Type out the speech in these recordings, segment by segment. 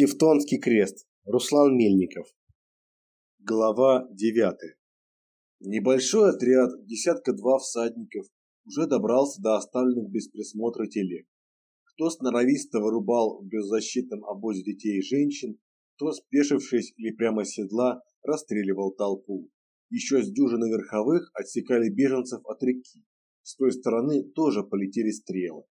Тевтонский крест. Руслан Мельников. Глава 9. Небольшой отряд, десятка-два всадников, уже добрался до оставленных без присмотра телег. Кто сноровисто вырубал в беззащитном обозе детей и женщин, кто, спешившись или прямо с седла, расстреливал толпу. Еще с дюжины верховых отсекали беженцев от реки. С той стороны тоже полетели стрелы.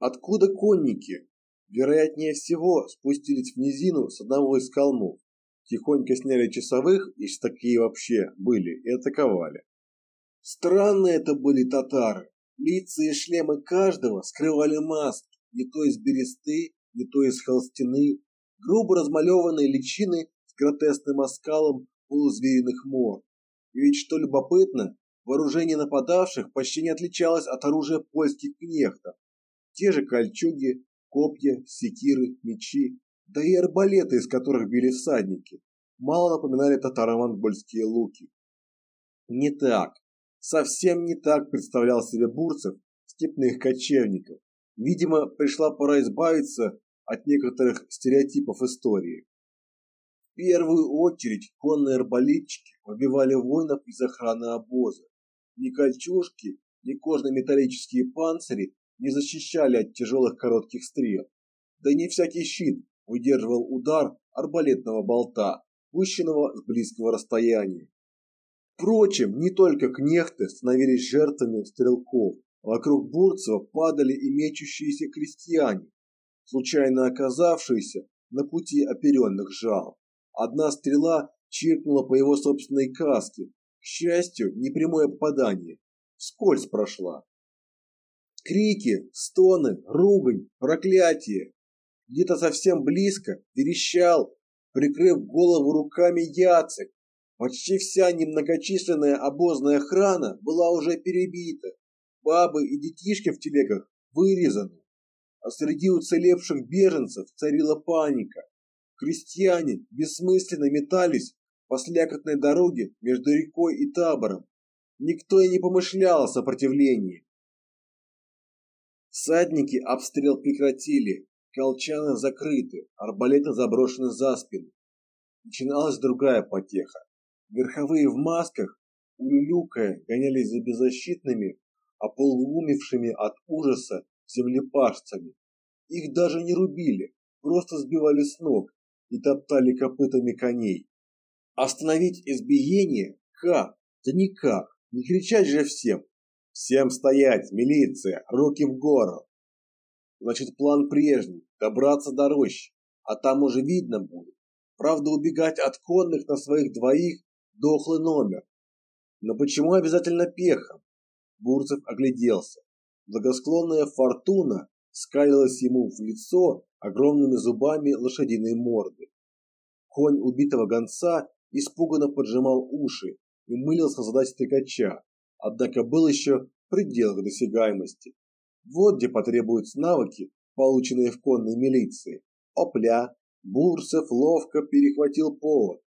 Откуда конники? Вероятнее всего, спустились в низину с одного из холмов, тихонько сняли часовых, если такие вообще были, и атаковали. Странные это были татары. Лица и шлемы каждого скрывали маски, не то из бересты, не то из холстины, грубо размалеванные личины с гротескным оскалом полузвериных мор. И ведь что любопытно, вооружение нападавших почти не отличалось от оружия польских кнехтов. Те же кольчуги, копья, секиры, мечи, да и арбалеты, из которых били всадники, мало напоминали татаро-монгольские луки. Не так, совсем не так представлял себе Бурцев степных кочевников. Видимо, пришла пора избавиться от некоторых стереотипов истории. В первую очередь конные арбалетчики выбивали воинов из охраны обоза. Ни кольчужки, ни кожно-металлические панцири не защищали от тяжелых коротких стрел. Да и не всякий щит выдерживал удар арбалетного болта, пущенного с близкого расстояния. Впрочем, не только кнехты становились жертвами стрелков. Вокруг Бурцева падали и мечущиеся крестьяне, случайно оказавшиеся на пути оперенных жал. Одна стрела чиркнула по его собственной каске. К счастью, непрямое попадание. Скользь прошла. Крики, стоны, ругань, проклятие. Где-то совсем близко верещал, прикрыв голову руками Яцек. Почти вся немногочисленная обозная охрана была уже перебита. Бабы и детишки в телегах вырезаны. А среди уцелевших беженцев царила паника. Крестьяне бессмысленно метались по слякотной дороге между рекой и табором. Никто и не помышлял о сопротивлении. Всадники обстрел прекратили, колчаны закрыты, арбалеты заброшены за спину. Начиналась другая потеха. Верховые в масках, улюлюкая, гонялись за беззащитными, ополумевшими от ужаса землепашцами. Их даже не рубили, просто сбивали с ног и топтали копытами коней. Остановить избиение? Как? Да никак. Не кричать же всем. Всем стоять, милиция, руки в гору. Значит, план прежний добраться до рощи, а там уже видно будет. Правда, убегать от конных на своих двоих дохлый номер. Но почему обязательно пехом? Бурцев огляделся. Благосклонная фортуна скалилась ему в лицо огромными зубами лошадиной морды. Конь убитого гонца испуганно поджимал уши и мылился задать стрекача однако был еще в пределах досягаемости. Вот где потребуются навыки, полученные в конной милиции. Опля, Бурсов ловко перехватил повод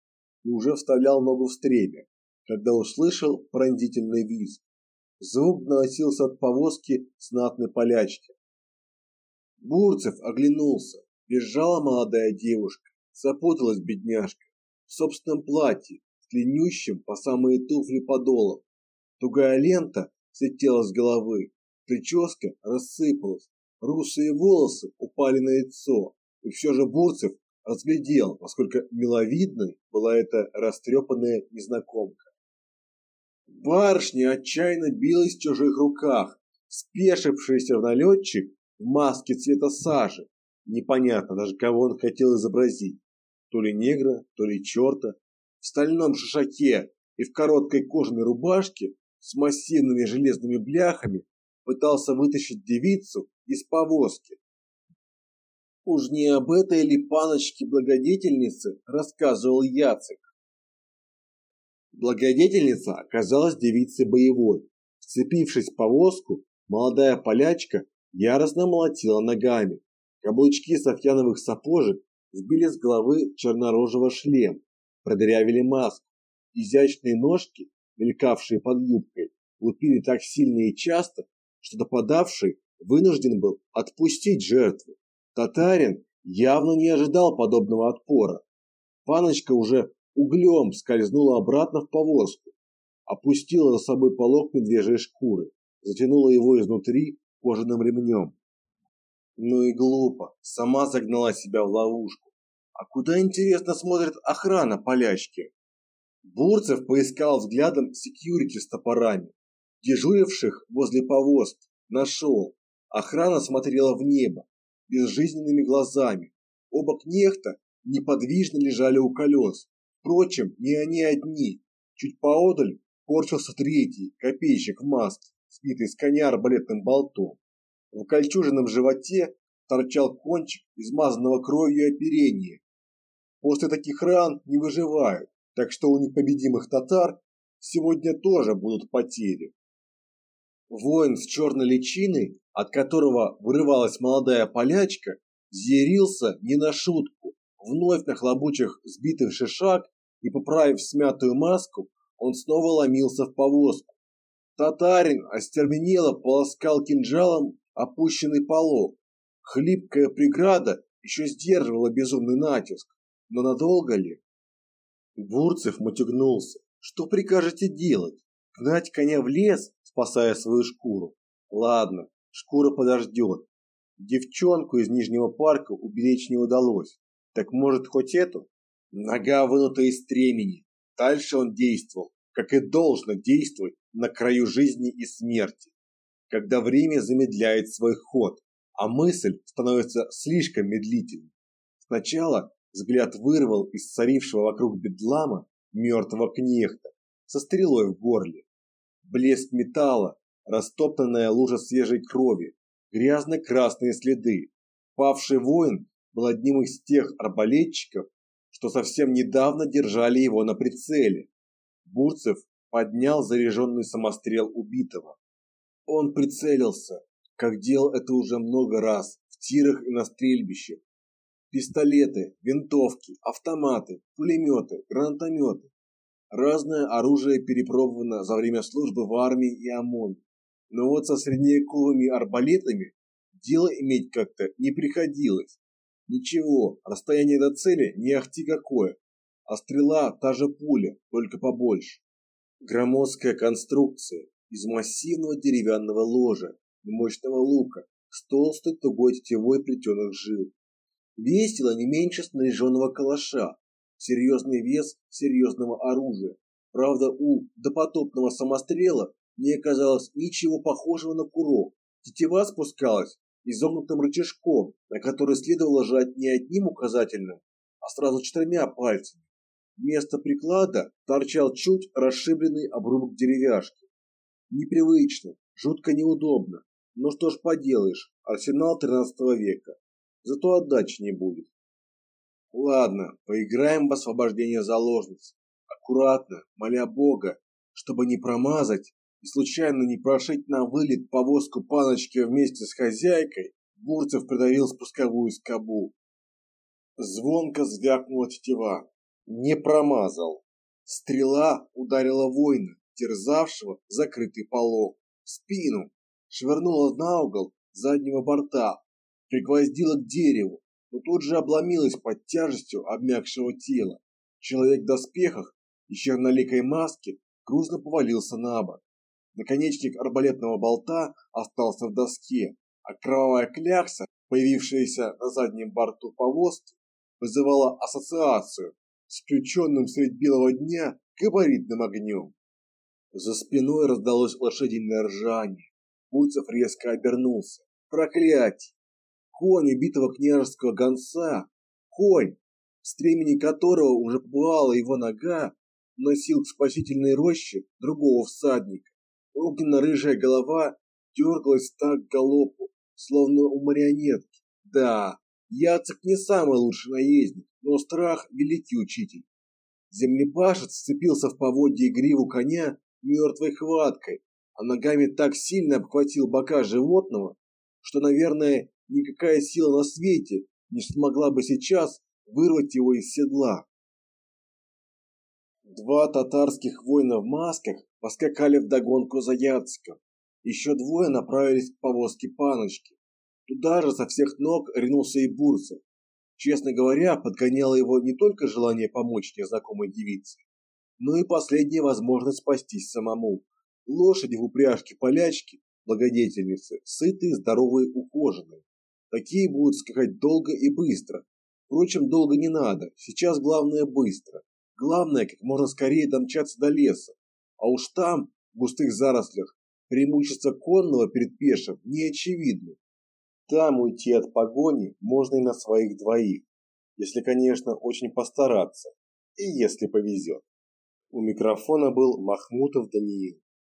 и уже вставлял ногу в стремя, когда услышал пронзительный визг. Звук доносился от повозки знатной полячки. Бурцев оглянулся. Бежала молодая девушка, запуталась бедняжка в собственном платье, с длиннющим по самые туфли подолом. Тугая лента слетела с головы, прическа рассыпалась, русые волосы упали на лицо, и все же Бурцев разглядел, насколько миловидной была эта растрепанная незнакомка. Барышня отчаянно билась в чужих руках, спешившийся в налетчик в маске цвета сажи. Непонятно даже, кого он хотел изобразить. То ли негра, то ли черта. В стальном шишаке и в короткой кожаной рубашке с массивными железными бляхами пытался вытащить девицу из повозки. Уж не об этой ли паночке-благодетельнице рассказывал Яцек. Благодетельница оказалась девицей боевой. Вцепившись в повозку, молодая полячка яростно молотила ногами. Каблучки софьяновых сапожек сбили с головы чернорожего шлем, продырявили маску. Изящные ножки мелькавшие под юбкой, лупили так сильно и часто, что нападавший вынужден был отпустить жертву. Татарин явно не ожидал подобного отпора. Паночка уже углем скользнула обратно в повозку, опустила за собой полог медвежьей шкуры, затянула его изнутри кожаным ремнем. Ну и глупо, сама загнала себя в ловушку. А куда, интересно, смотрит охрана полячки? Бурцев поискал взглядом секьюрити с топорами, дежуривших возле повозки, нашел. Охрана смотрела в небо, безжизненными глазами. Оба кнехта неподвижно лежали у колес. Впрочем, не они одни. Чуть поодаль корчился третий, копейщик в маске, сбитый с коня арбалетным болтом. В кольчужином животе торчал кончик измазанного кровью оперения. После таких ран не выживают, так что у непобедимых татар сегодня тоже будут потери. Воин с черной личиной, от которого вырывалась молодая полячка, взъярился не на шутку. Вновь нахлобучив сбитый шишак и поправив смятую маску, он снова ломился в повозку. Татарин остервенело полоскал кинжалом опущенный полог. Хлипкая преграда еще сдерживала безумный натиск, но надолго ли? Бурцев мотягнулся. Что прикажете делать? Гнать коня в лес, спасая свою шкуру? Ладно, шкура подождет. Девчонку из Нижнего парка уберечь не удалось. Так может хоть эту? Нога вынута из стремени. Дальше он действовал, как и должно действовать на краю жизни и смерти когда время замедляет свой ход, а мысль становится слишком медлительной. Сначала взгляд вырвал из царившего вокруг бедлама мертвого кнехта со стрелой в горле. Блеск металла, растоптанная лужа свежей крови, грязно-красные следы. Павший воин был одним из тех арбалетчиков, что совсем недавно держали его на прицеле. Бурцев поднял заряженный самострел убитого. Он прицелился, как делал это уже много раз, в тирах и на стрельбищах. Пистолеты, винтовки, автоматы, пулеметы, гранатометы. Разное оружие перепробовано за время службы в армии и ОМОНе. Но вот со средневековыми арбалетами дело иметь как-то не приходилось. Ничего, расстояние до цели не ахти какое, а стрела та же пуля, только побольше. Громоздкая конструкция, из массивного деревянного ложа и мощного лука с толстой тугой тетивой плетеных жил. Весило не меньше снаряженного калаша, серьезный вес серьезного оружия. Правда, у допотопного самострела не оказалось ничего похожего на курок. Тетива спускалась изогнутым рычажком, на который следовало жать не одним указательным, а сразу четырьмя пальцами. Вместо приклада торчал чуть расшибленный обрубок деревяшки. Непривычно, жутко неудобно. Но что ж поделаешь, арсенал 13 века. Зато отдачи не будет. Ладно, поиграем в освобождение заложниц. Аккуратно, моля Бога, чтобы не промазать и случайно не прошить на вылет повозку паночки вместе с хозяйкой, Бурцев придавил спусковую скобу. Звонко звякнула тетива. Не промазал. Стрела ударила воина, терзавшего закрытый полог, в спину, швырнула на угол заднего борта, пригвоздила к дереву, но тут же обломилась под тяжестью обмякшего тела. Человек в доспехах и черноликой маске грузно повалился на бок. Наконечник арбалетного болта остался в доске, а кровавая клякса, появившаяся на заднем борту повозки, вызывала ассоциацию с включенным средь белого дня габаритным огнем. За спиной раздалось лошадиное ржание. Пульцев резко обернулся. Проклятие! Конь убитого княжеского гонца, конь, стремени которого уже побывала его нога, носил к спасительной роще другого всадника. Огненно-рыжая голова дергалась так галопу, словно у марионетки. Да, Яцек не самый лучший наездник, но страх – великий учитель. Землепашец сцепился в поводье и гриву коня мертвой хваткой, а ногами так сильно обхватил бока животного, что, наверное, никакая сила на свете не смогла бы сейчас вырвать его из седла. Два татарских воина в масках поскакали вдогонку за Яциком. Еще двое направились к повозке паночки. Туда же со всех ног ринулся и Бурцев. Честно говоря, подгоняло его не только желание помочь незнакомой девице, но и последняя возможность спастись самому. Лошади в упряжке полячки, благодетельницы, сытые, здоровые, ухоженные. Такие будут скакать долго и быстро. Впрочем, долго не надо, сейчас главное быстро. Главное, как можно скорее домчаться до леса. А уж там, в густых зарослях, преимущество конного перед пешим не очевидно. Там уйти от погони можно и на своих двоих, если, конечно, очень постараться, и если повезет. У микрофона был Махмутов Даниил.